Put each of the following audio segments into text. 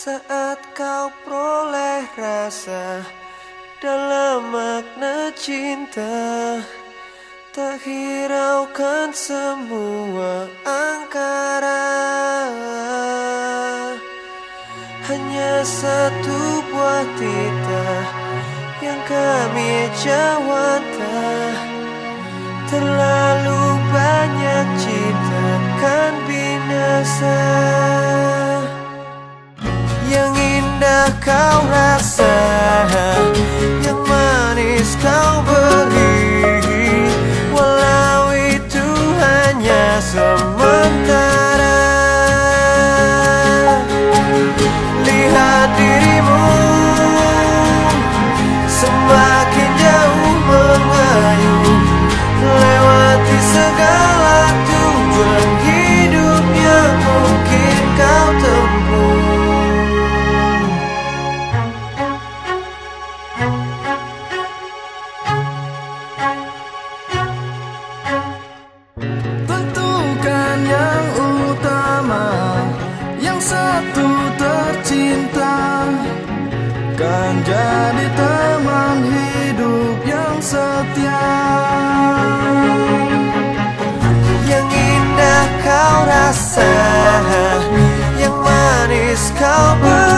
Saat kau peroleh rasa dalam makna cinta. Tak hiraukan semua angkara. Hanya satu buah titah yang kami jawanta Terlalu banyak cinta kan binasa indah kau Kan jadi teman hidup yang setia. Yang indah kau rasa Yang manis kau beri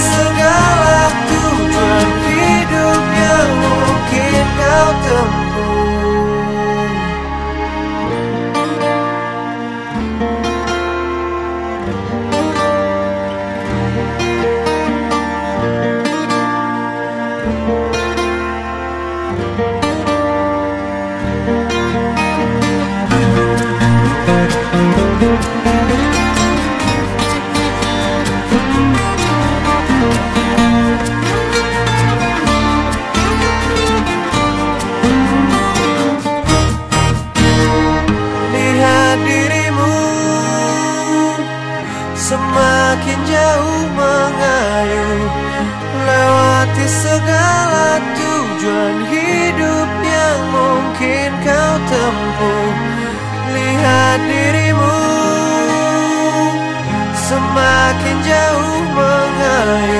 us. Segala tujuan hidup yang mungkin kau tempuh. Lihat dirimu Semakin jauh mengayuh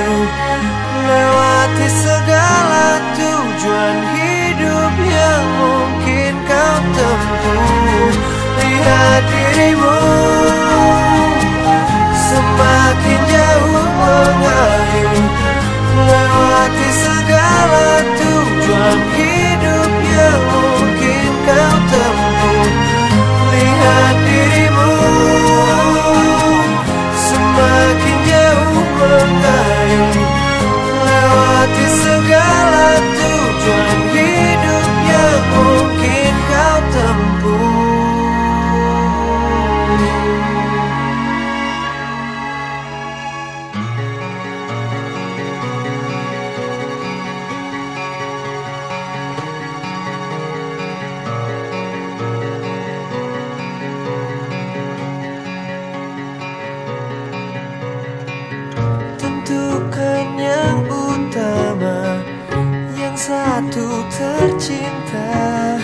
satu tercinta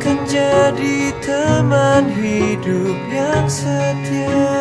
Kan jadi teman hidup yang setia